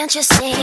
Can't you see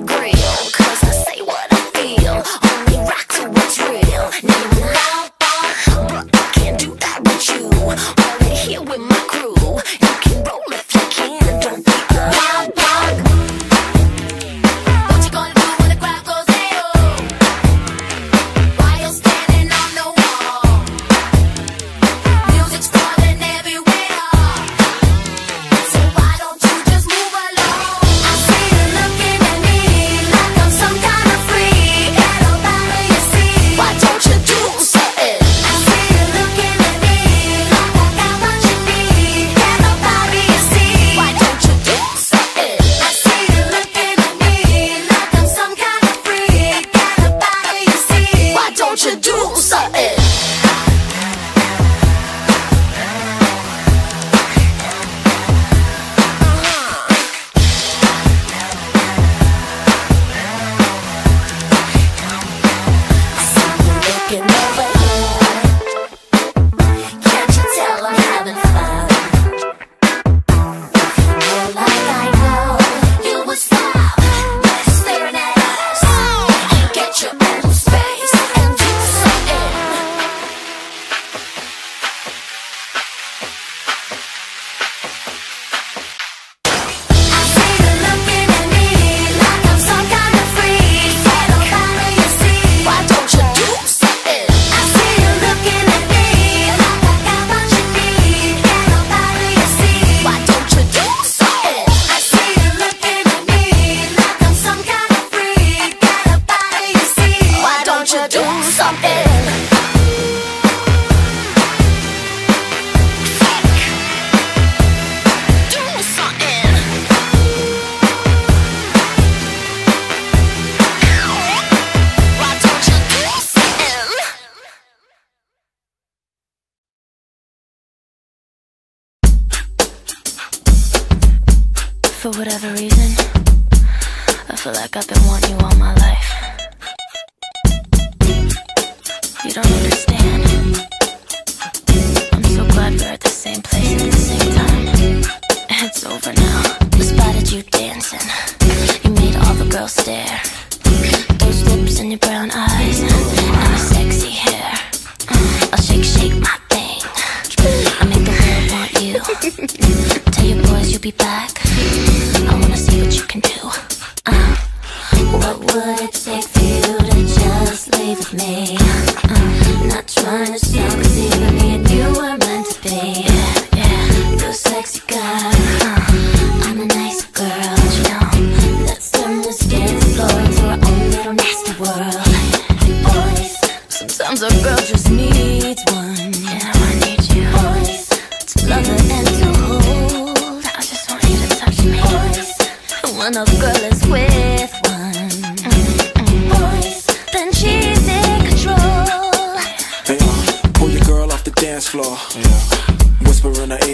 my.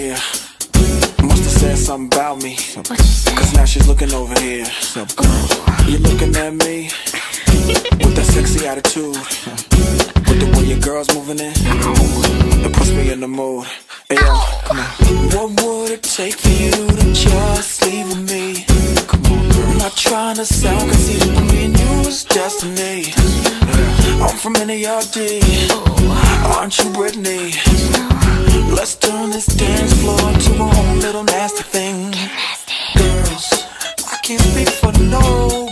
here. Must have said something about me. Cause now she's looking over here. You're looking at me with that sexy attitude. With the way your girl's moving in. It puts me in the mood. What would it take for you to just leave with me? not trying to sound conceited, but me and you was destiny. I'm from N.E.R.D. Aren't you Britney? Let's turn this dance floor to a whole little nasty thing. Girls, I can't speak for no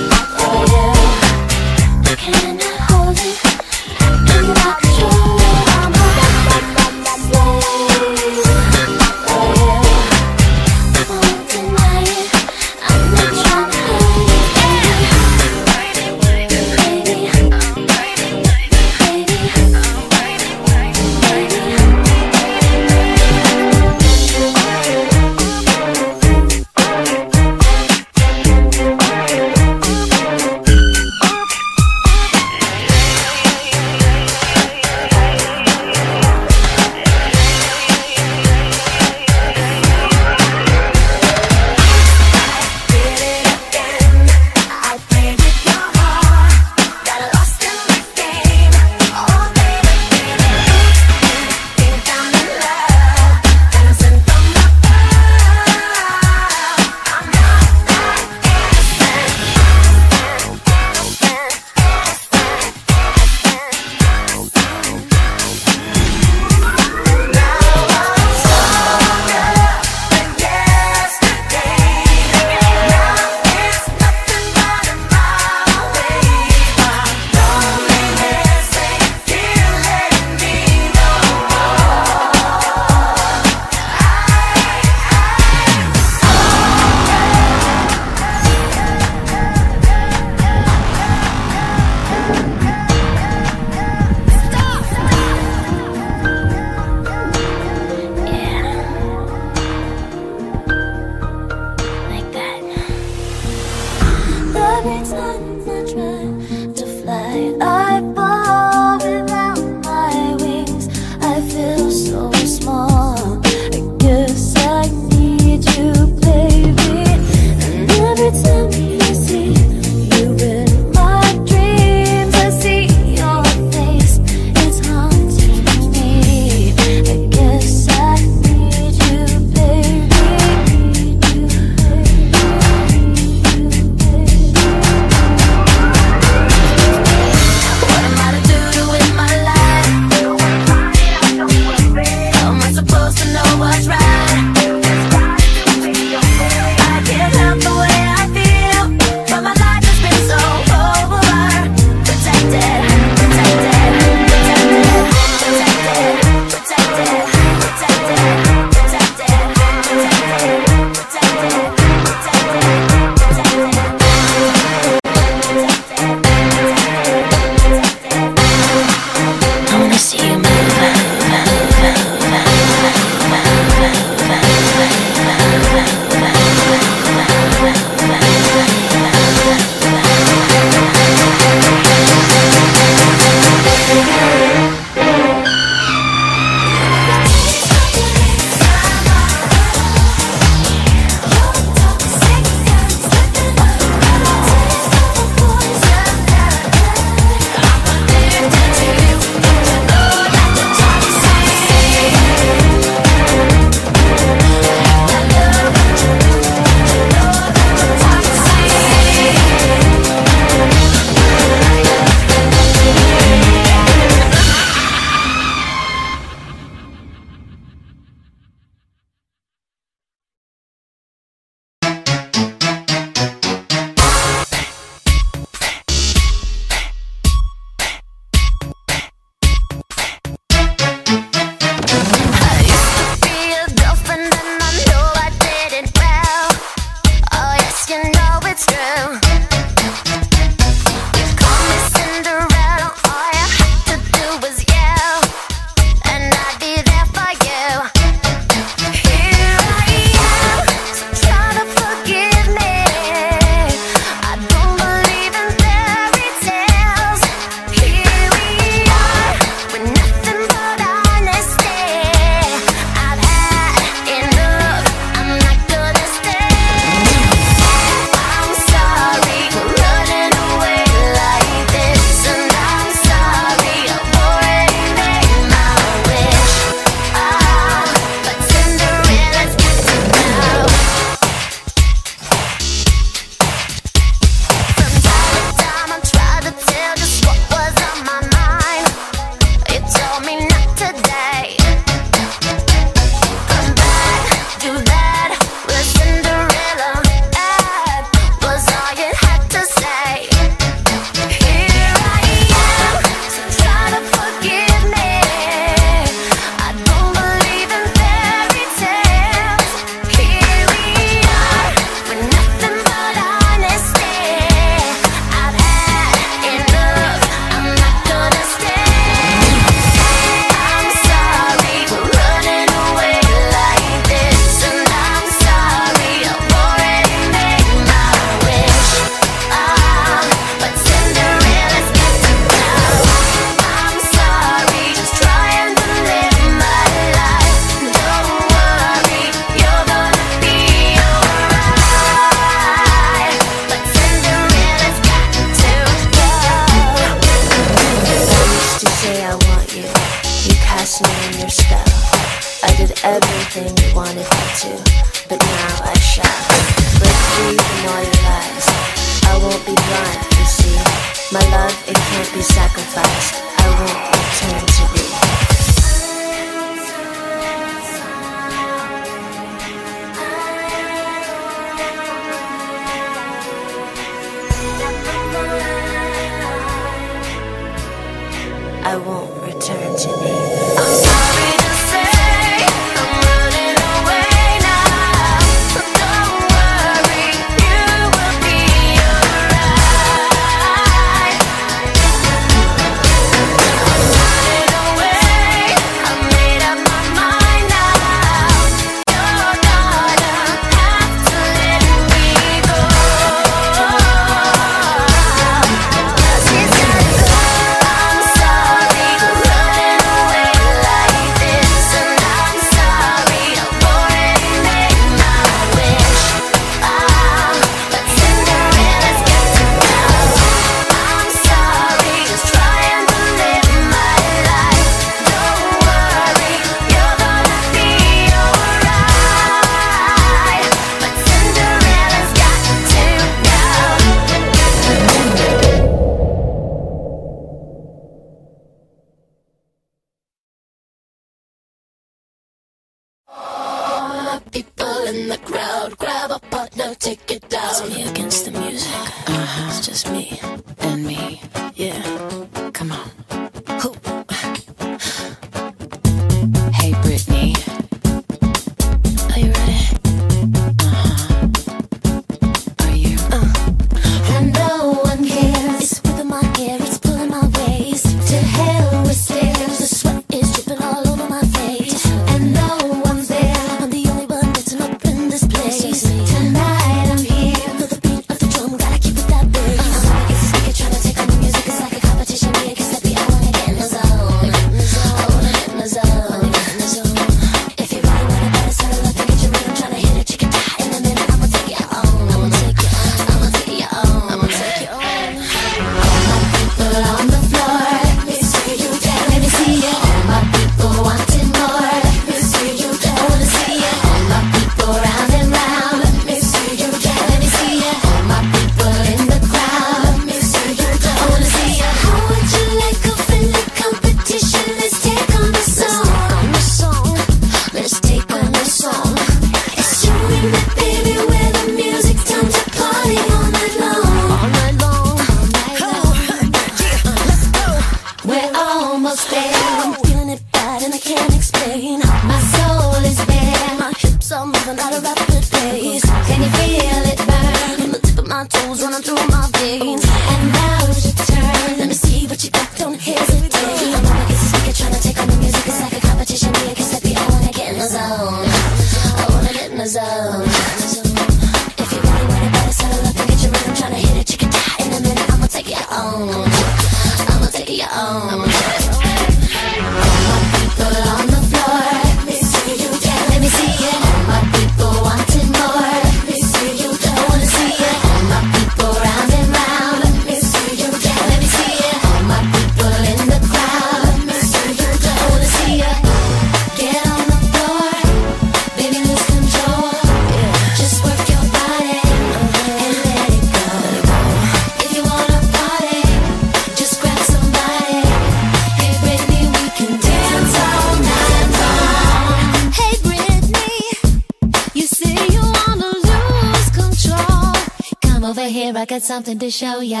here, I got something to show ya.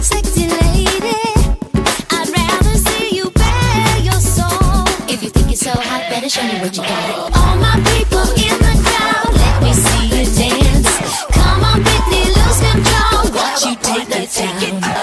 Sexy lady, I'd rather see you bare your soul. If you think you're so hot, better show me what you got. All my people in the crowd, let me see you dance. Come on, Britney, lose control. What you take, it, take it.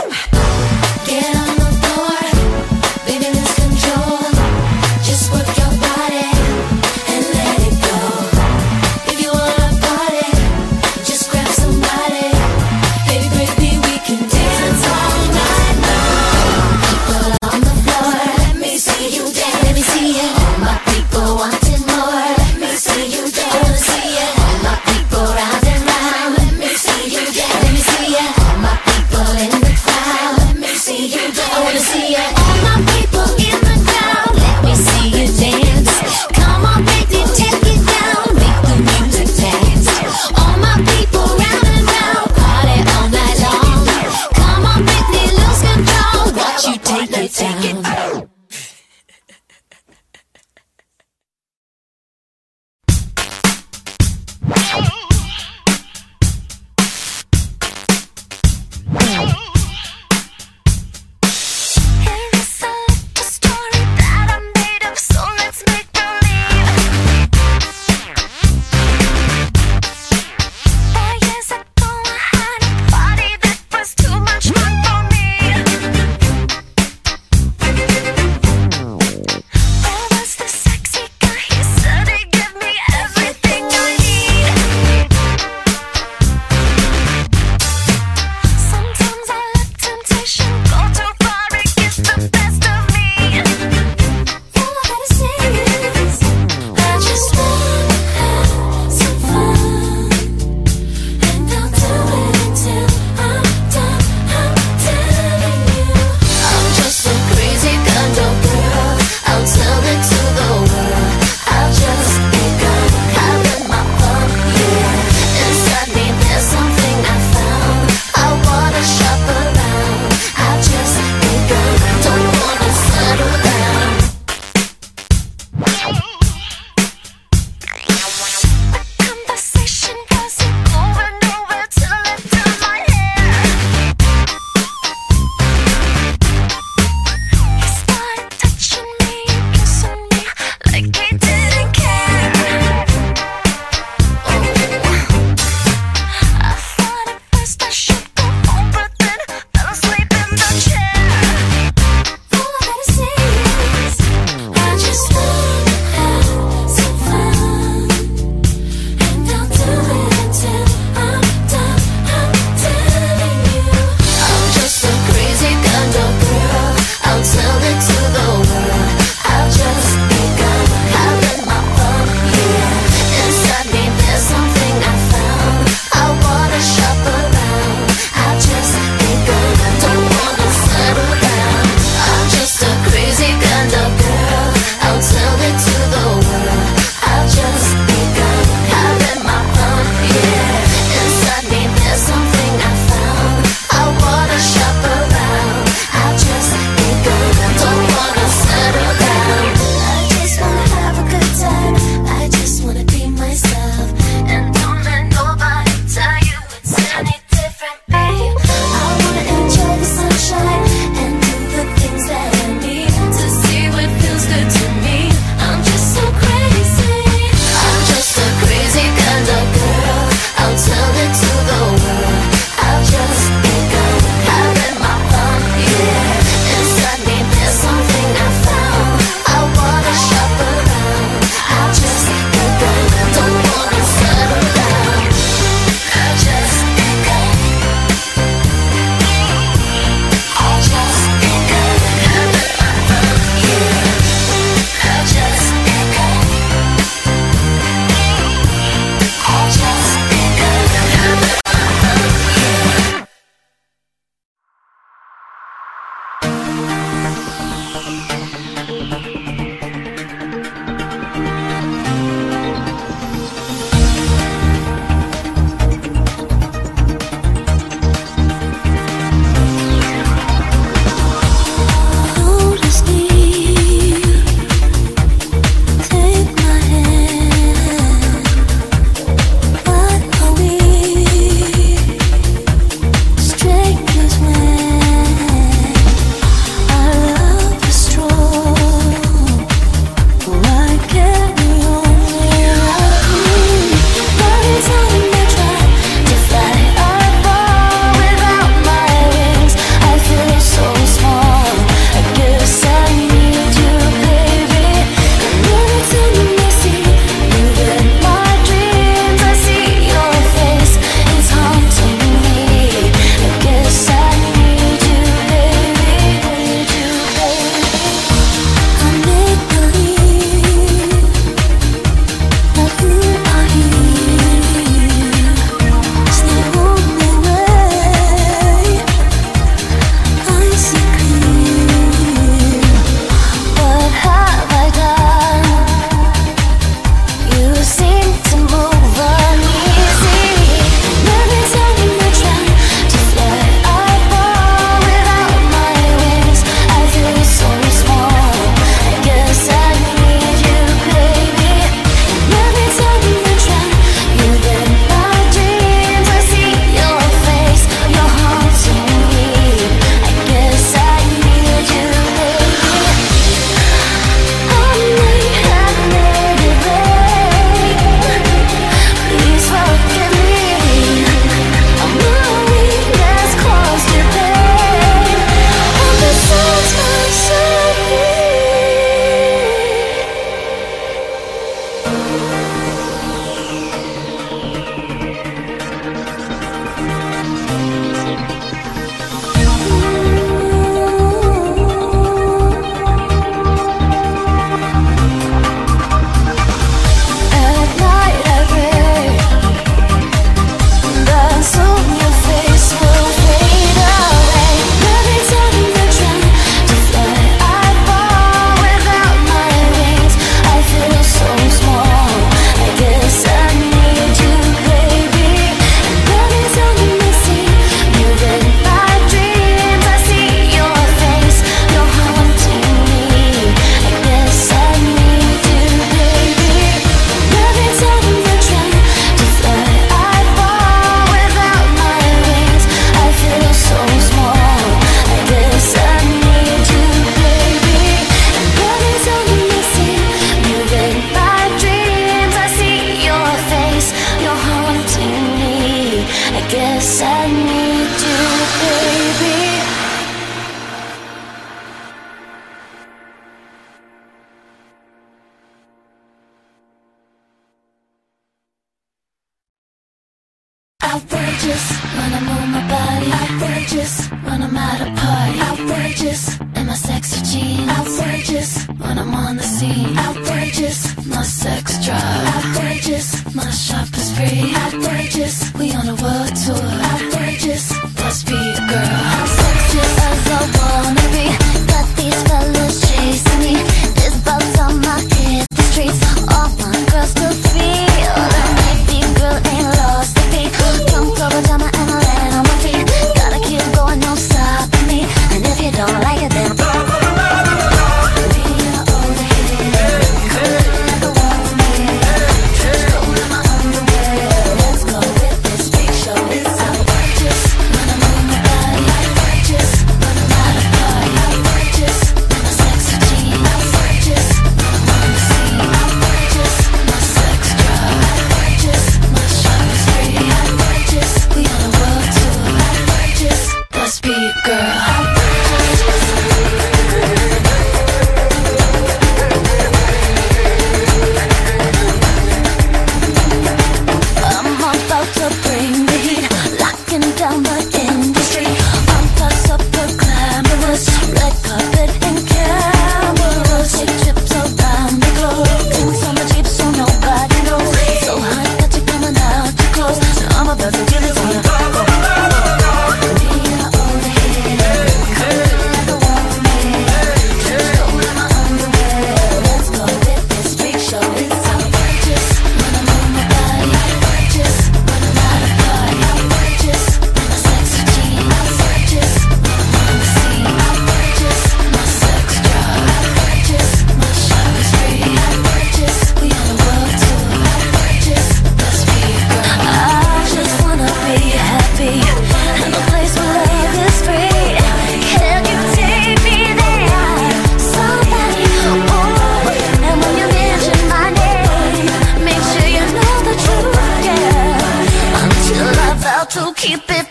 Keep it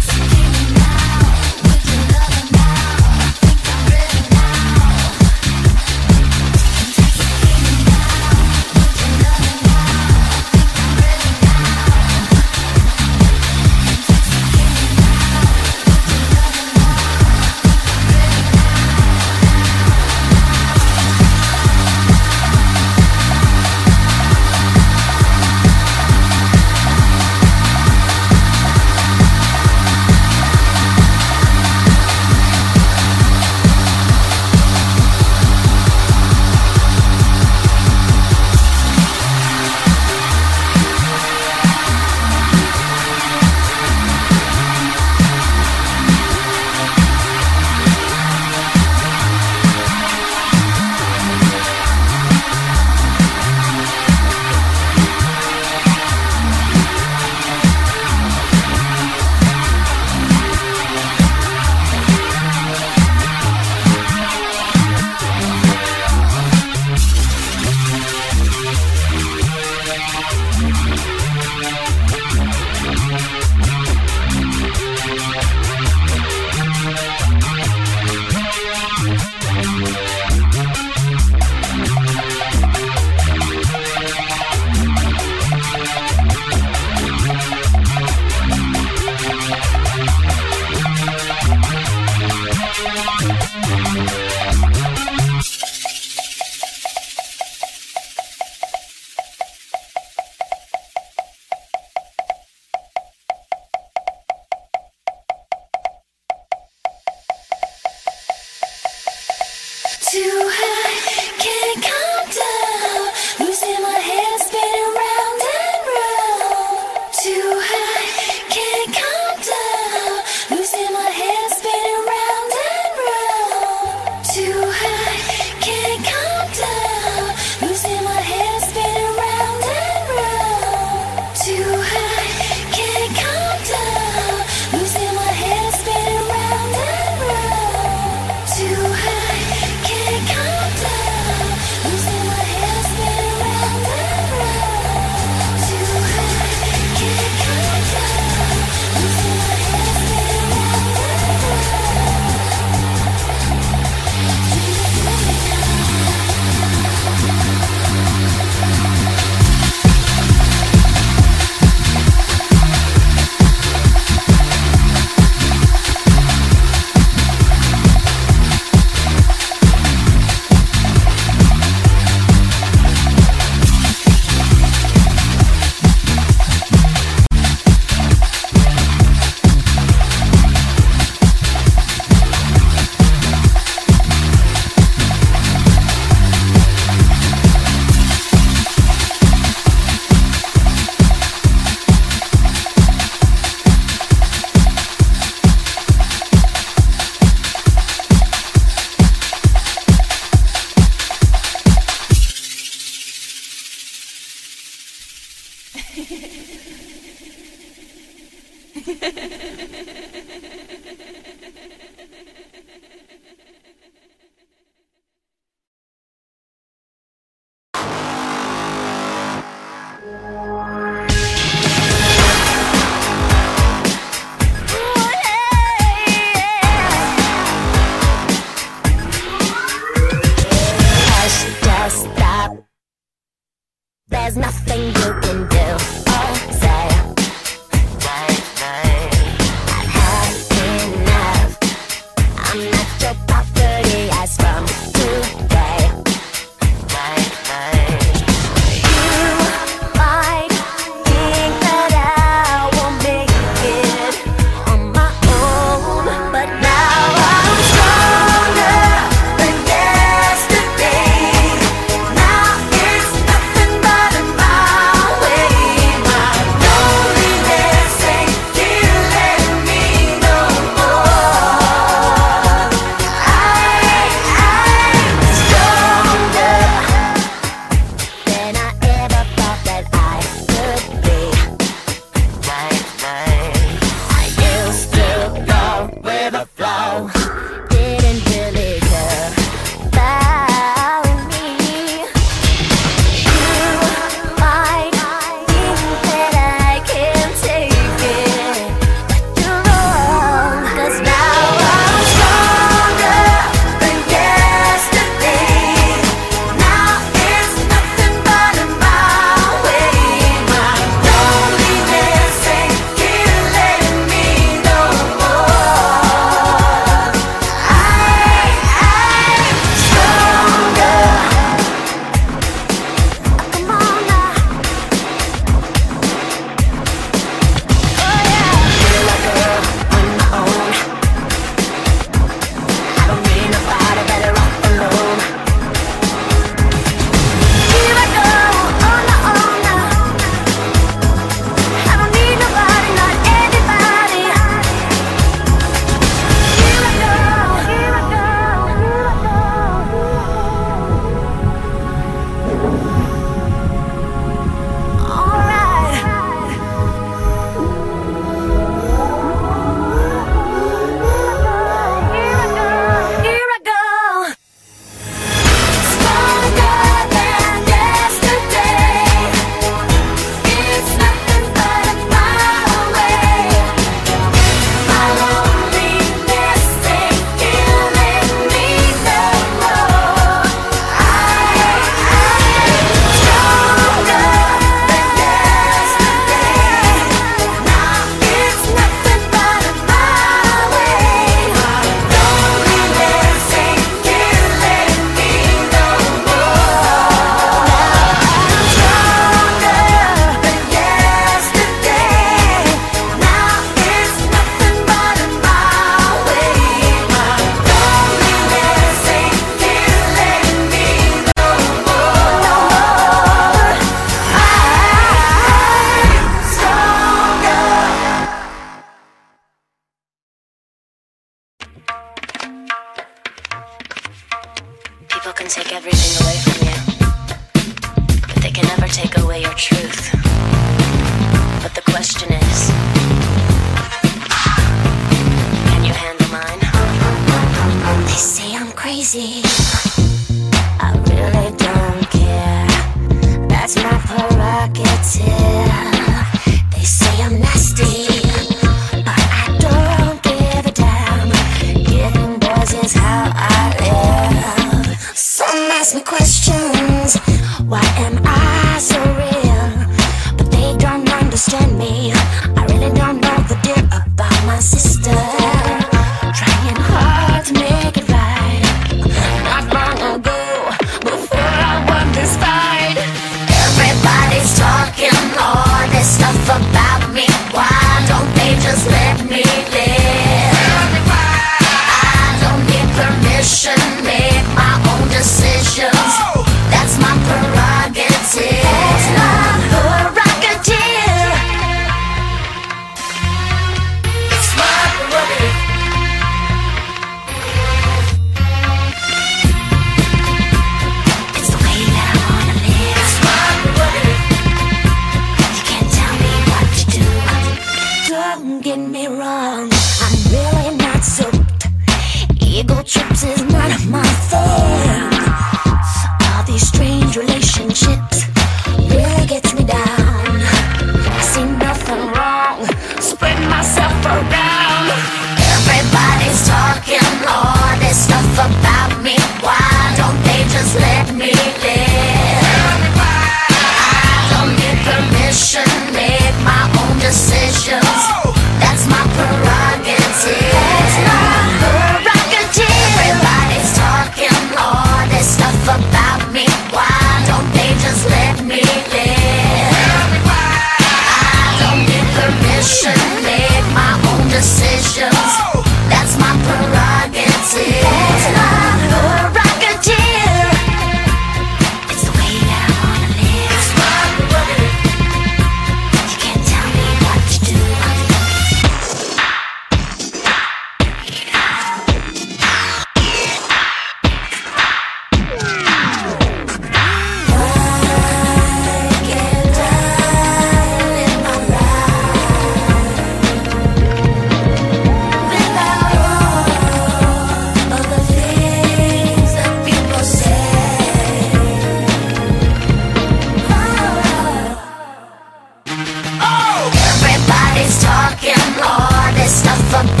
at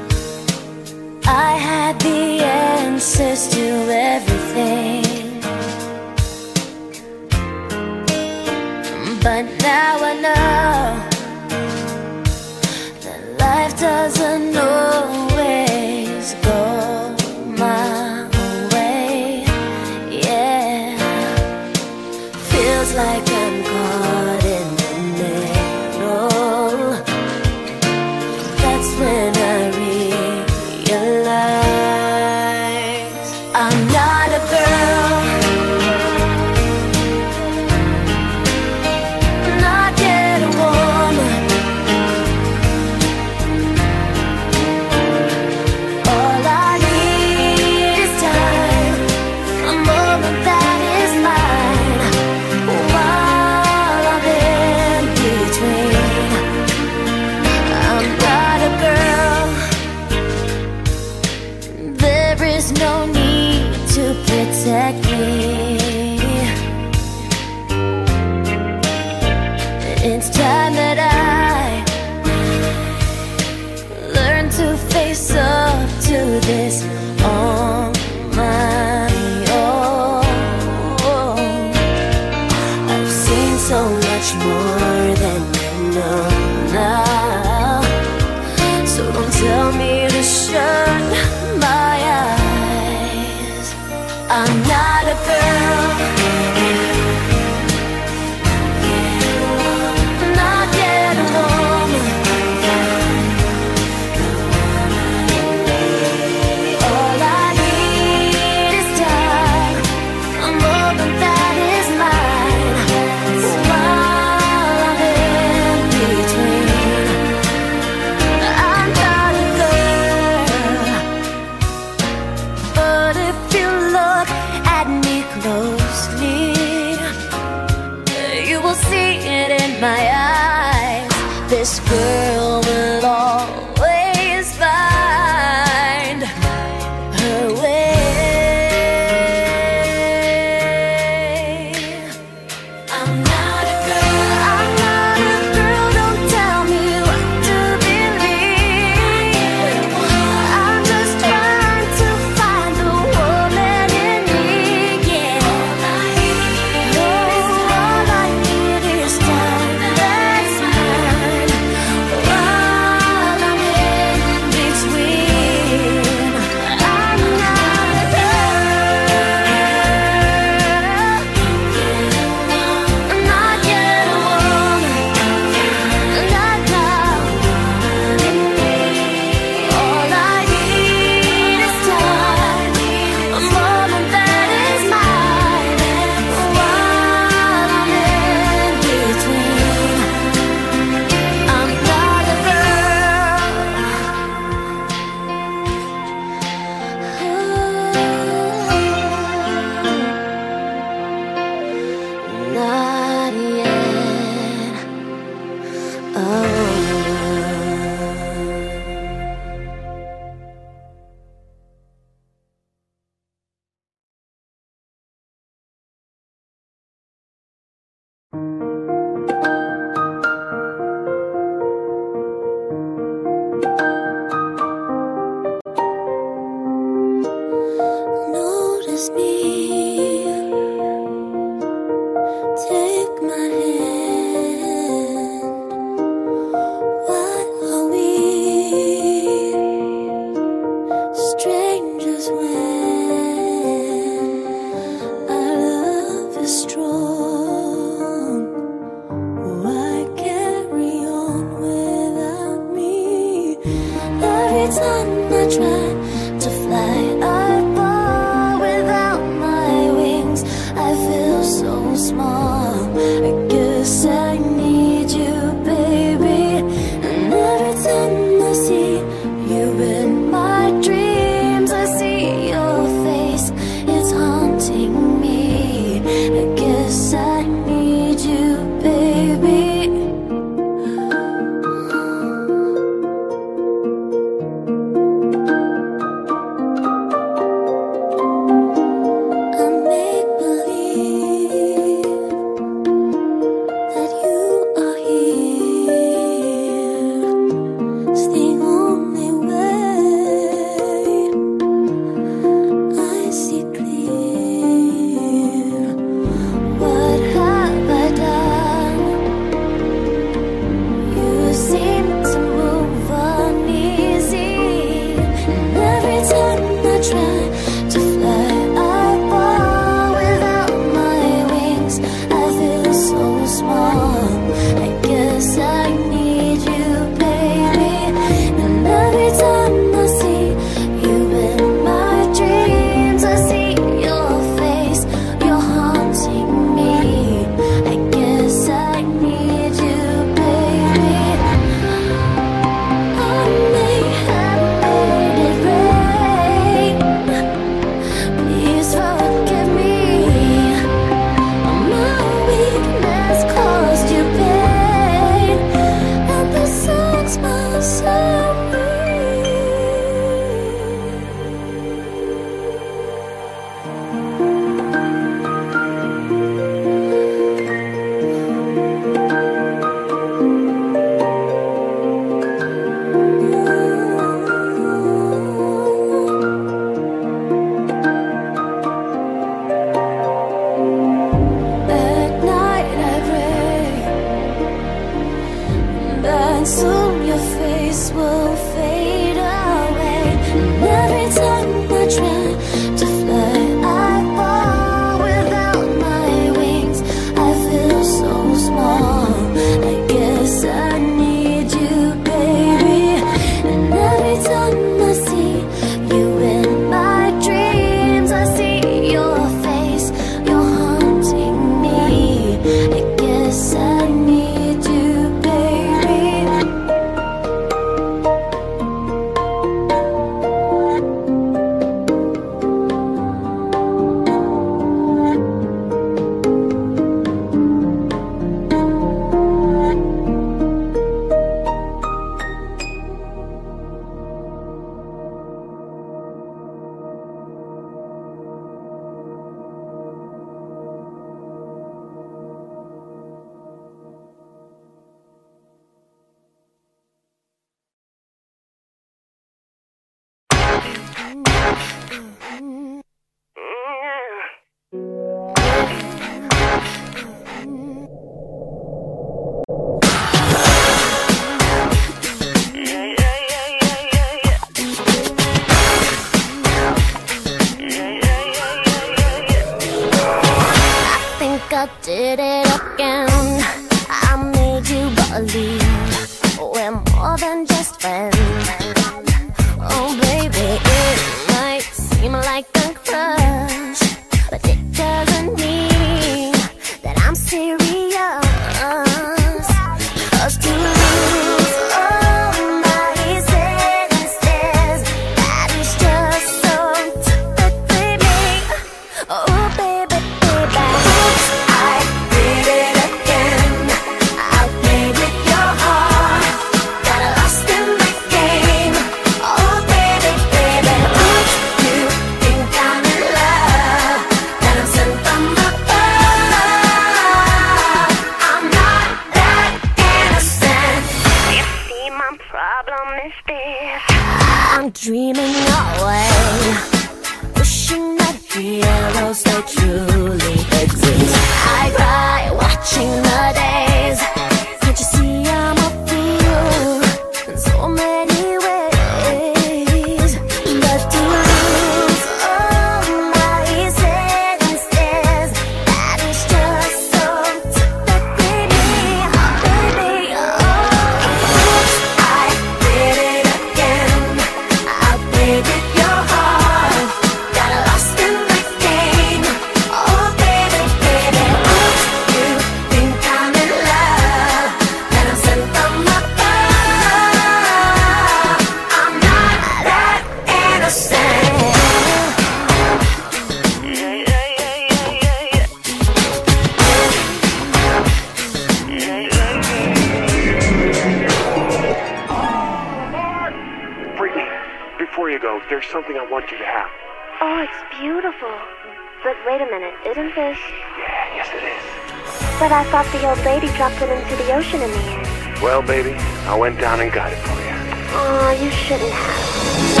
dropped it into the ocean in the air. Well, baby, I went down and got it for you. Aw, oh, you shouldn't have.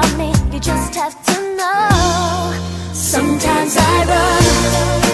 about me, you just have to know. Sometimes I run